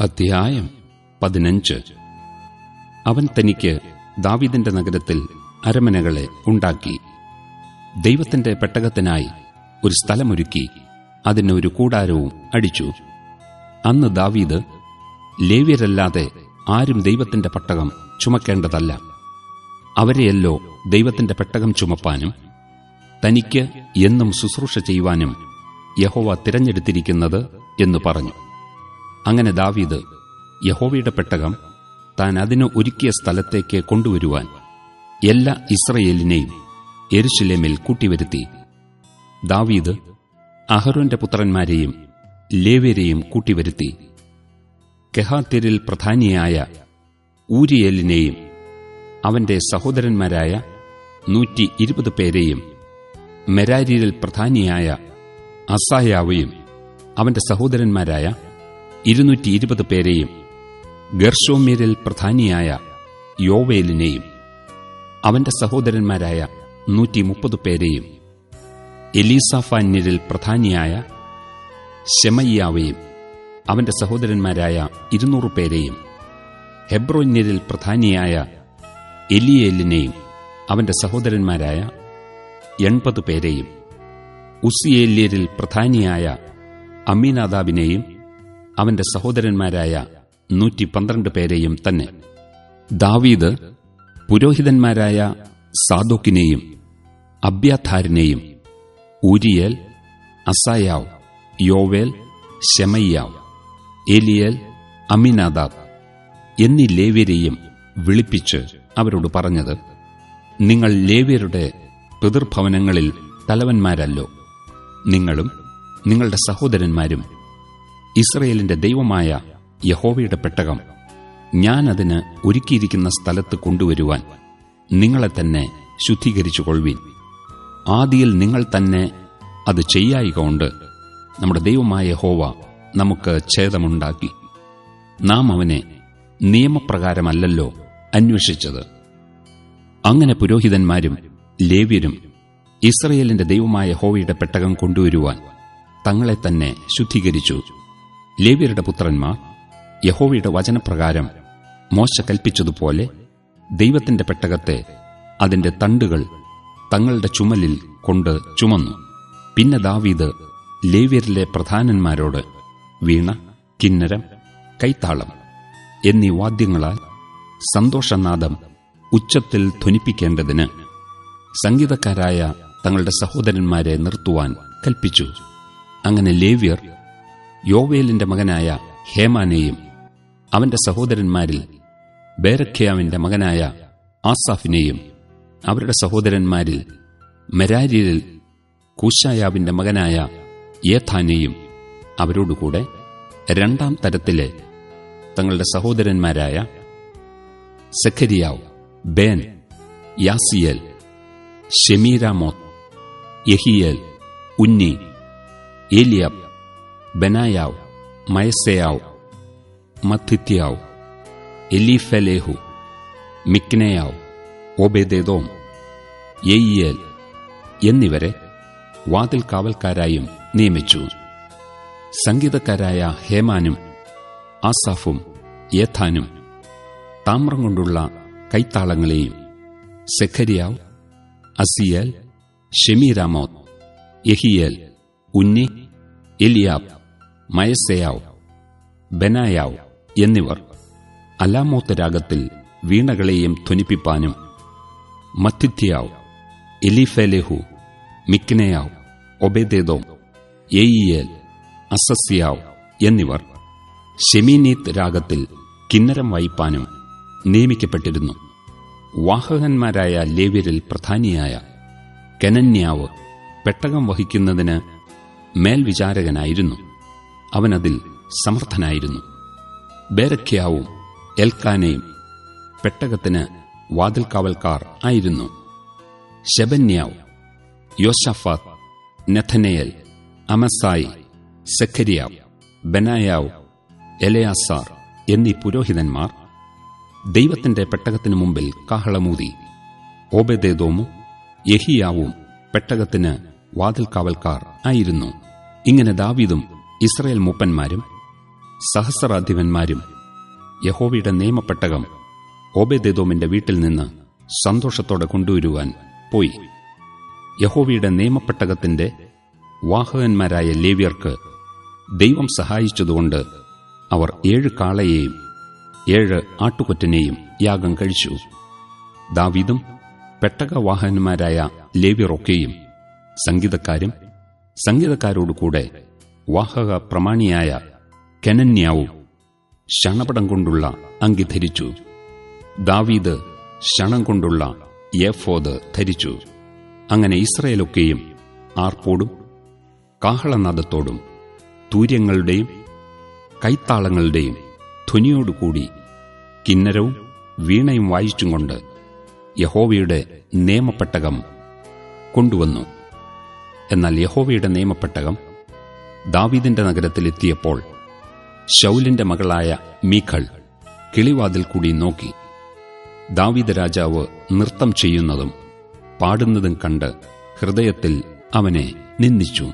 അധ്യായം പതിനഞ്ച്. അവൻ തനിക്ക് ദാവിദിന്റെ നഗരത്തിൽ അരമനകളെ ഉണ്ടാക്കി. ദൈവത്തിന്റെ പെട്ടകത്തിനായി ഒരു സ്ഥലമൊരുക്കി അതിന് ഒരു കൂടാരവും അടിച്ചു. അന്ന് ദാവീദ് ലേവ്യരല്ലാതെ ആരും ദൈവത്തിന്റെ പട്ടകം ചുമക്കേണ്ടതല്ല. അവരെയല്ലോ ദൈവത്തിന്റെ പെട്ടകം ചുമപ്പാനും തനിക്ക് എന്നും ശുശ്രൂഷ ചെയ്യുവാനും യഹോവ തിരഞ്ഞെടുത്തിരിക്കുന്നത് എന്ന് പറഞ്ഞു. അങ്ങനെ ദാവീദ് യഹോവയുടെ പെട്ടകം താൻ അതിന് ഒരുക്കിയ സ്ഥലത്തേക്ക് കൊണ്ടുവരുവാൻ എല്ലാ ഇസ്രയേലിനെയും എരുശിലേമിൽ കൂട്ടിവരുത്തി. ദാവീദ് അഹരോന്റെ പുത്രന്മാരെയും ലേവ്യരെയും കൂട്ടിവരുത്തി. കെഹാത്തിരിൽ പ്രധാനിയായ ഊരിയേലിനെയും അവന്റെ സഹോദരന്മാരായ നൂറ്റി ഇരുപത് പേരെയും മെരാരിയിൽ പ്രധാനിയായ അസായാവയും അവന്റെ സഹോദരന്മാരായ ഇരുന്നൂറ്റി ഇരുപത് പേരെയും ഗർഷോമ്യരിൽ പ്രധാനിയായ യോവേലിനെയും അവന്റെ സഹോദരന്മാരായ നൂറ്റി മുപ്പത് പേരെയും എലീസാഫാന്യരിൽ പ്രധാനിയായ ശെമയ്യാവയും അവന്റെ സഹോദരന്മാരായ ഇരുന്നൂറ് പേരെയും ഹെബ്രോന്യരിൽ പ്രധാനിയായ എലിയേലിനെയും അവന്റെ സഹോദരന്മാരായ എൺപത് പേരെയും ഉസിയേല്യരിൽ പ്രധാനിയായ അമീനാദാബിനെയും അവന്റെ സഹോദരന്മാരായ നൂറ്റി പന്ത്രണ്ട് പേരെയും തന്നെ. ദാവീദ് പുരോഹിതന്മാരായ സാദോക്കിനെയും അബ്യാഥാരിനെയും ഊരിയേൽ അസായാവ് യോവേൽ ശമയ്യാവ് എലിയേൽ അമിനാദാബ് എന്നീ ലേവ്യരെയും വിളിപ്പിച്ച് അവരോട് പറഞ്ഞത് നിങ്ങൾ ലേവ്യരുടെ പിതൃഭവനങ്ങളിൽ തലവന്മാരല്ലോ. നിങ്ങളും നിങ്ങളുടെ സഹോദരന്മാരും ഇസ്രയേലിന്റെ ദൈവമായ യഹോവയുടെ പെട്ടകം. ഞാൻ അതിന് ഒരുക്കിയിരിക്കുന്ന സ്ഥലത്ത് കൊണ്ടുവരുവാൻ നിങ്ങളെ തന്നെ ശുദ്ധീകരിച്ചു ശുദ്ധീകരിച്ചുകൊള്ളുവിൻ. ആദിയിൽ നിങ്ങൾ തന്നെ അത് ചെയ്യായികൊണ്ട് നമ്മുടെ ദൈവമായ ഹോവ നമുക്ക് ഛേദമുണ്ടാക്കി. നാം അവനെ നിയമപ്രകാരമല്ലല്ലോ അന്വേഷിച്ചത്. അങ്ങനെ പുരോഹിതന്മാരും ലേവ്യരും ഇസ്രയേലിന്റെ ദൈവമായ ഹോവയുടെ പെട്ടകം കൊണ്ടുവരുവാൻ തങ്ങളെ തന്നെ ശുദ്ധീകരിച്ചു. ലേവ്യരുടെ പുത്രന്മാർ യഹോവയുടെ വചനപ്രകാരം മോശ കൽപ്പിച്ചതുപോലെ ദൈവത്തിന്റെ പെട്ടകത്തെ അതിന്റെ തണ്ടുകൾ തങ്ങളുടെ ചുമലിൽ കൊണ്ട് ചുമന്നു. പിന്നെ ദാവീദ് ലേവ്യരിലെ പ്രധാനന്മാരോട് വീണ കിന്നരം കൈത്താളം എന്നീ വാദ്യങ്ങളാൽ സന്തോഷനാദം ഉച്ചത്തിൽ ധ്വനിപ്പിക്കേണ്ടതിന് സംഗീതക്കാരായ തങ്ങളുടെ സഹോദരന്മാരെ നിർത്തുവാൻ കൽപ്പിച്ചു. അങ്ങനെ ലേവ്യർ യോവേലിന്റെ മകനായ ഹേമാനെയും അവന്റെ സഹോദരന്മാരിൽ ബേരഖ്യാവിന്റെ മകനായ ആസാഫിനെയും അവരുടെ സഹോദരന്മാരിൽ മെരാരിയിൽ കൂശായാവിന്റെ മകനായ ഏഥാനെയും അവരോടുകൂടെ രണ്ടാം തരത്തിലെ തങ്ങളുടെ സഹോദരന്മാരായ സെഖരിയാവ് ബേൻ യാസിയൽ ഷെമീരാമോത്ത് യഹിയൽ ഉന്നി ഏലിയാബ് ബനായാവ് മയസയാവ് മത്തിത്യാവ് എലിഫലേഹു മിക്നയാവ് ഓബേദേദോം യെയ്യേൽ എന്നിവരെ വാതിൽ കാവൽക്കാരായും നിയമിച്ചു. സംഗീതക്കാരായ ഹേമാനും ആസാഫും യേഥാനും താമ്രം കൊണ്ടുള്ള കൈത്താളങ്ങളെയും സെഖരിയാവ് അസിയൽ ഷെമീരാമോത് യഹിയേൽ ഉന്നി എലിയാബ് മയസയാവ് ബനായാവ് എന്നിവർ അലാമോത്ത് രാഗത്തിൽ വീണകളെയും ധ്വനിപ്പിപ്പാനും മത്തിത്യാവ് എലിഫെലെഹു മിക്നയാവ് ഒബേദേദോം എയിയേൽ അസസ്യാവ് എന്നിവർ ഷെമീനീത്ത് രാഗത്തിൽ കിന്നരം വായിപ്പാനും നിയമിക്കപ്പെട്ടിരുന്നു. വാഹകന്മാരായ ലേവ്യരിൽ പ്രധാനിയായ കനന്യാവ് പെട്ടകം വഹിക്കുന്നതിന് മേൽവിചാരകനായിരുന്നു. അവനതിൽ സമർത്ഥനായിരുന്നു. ബേരഖ്യാവും എൽക്കാനയും പെട്ടകത്തിന് വാതിൽക്കാവൽക്കാർ ആയിരുന്നു. ശബന്യാവ് യോശഫാത്ത് നെഥനയൽ അമസായി സെഖരിയാവ് ബനായാവ് എലയാസാർ എന്നീ പുരോഹിതന്മാർ ദൈവത്തിന്റെ പെട്ടകത്തിനു മുമ്പിൽ കാഹളമൂതി ഓബേദേദോമും യഹിയാവും പെട്ടകത്തിന് വാതിൽക്കാവൽക്കാർ ആയിരുന്നു. ഇങ്ങനെ ദാവീദും ഇസ്രയേൽ മൂപ്പന്മാരും സഹസ്രാധിപന്മാരും യഹോവയുടെ നിയമപ്പെട്ടകം ഓബേദേദോമിന്റെ വീട്ടിൽ നിന്ന് സന്തോഷത്തോടെ കൊണ്ടുവരുവാൻ പോയി. യഹോവയുടെ നിയമപ്പെട്ടകത്തിന്റെ വാഹകന്മാരായ ലേവ്യർക്ക് ദൈവം സഹായിച്ചതുകൊണ്ട് അവർ ഏഴ് കാളയെയും ഏഴ് ആട്ടുകൊറ്റനെയും യാഗം കഴിച്ചു. ദാവീദും പെട്ടകവാഹകന്മാരായ ലേവ്യറൊക്കെയും സംഗീതക്കാരും സംഗീതക്കാരോടുകൂടെ വാഹക പ്രമാണിയായ കെനന്യാവും ശണപടം കൊണ്ടുള്ള അങ്കി ധരിച്ചു. ദാവീദ് ശണം കൊണ്ടുള്ള യഫോദ് ധരിച്ചു. അങ്ങനെ ഇസ്രയേലൊക്കെയും ആർപ്പോടും കാഹളനാദത്തോടും തൂര്യങ്ങളുടെയും കൈത്താളങ്ങളുടെയും ധ്വനിയോടുകൂടി കിന്നരവും വീണയും വായിച്ചുകൊണ്ട് യഹോവയുടെ നിയമപ്പെട്ടകം കൊണ്ടുവന്നു. എന്നാൽ യഹോവയുടെ നിയമപ്പെട്ടകം ദാവീദിന്റെ നഗരത്തിലെത്തിയപ്പോൾ ശൗലിന്റെ മകളായ മീഖൾ കിളിവാതിൽ കൂടി നോക്കി. ദാവീദ് രാജാവ് നൃത്തം ചെയ്യുന്നതും പാടുന്നതും കണ്ട് ഹൃദയത്തിൽ അവനെ നിന്ദിച്ചു.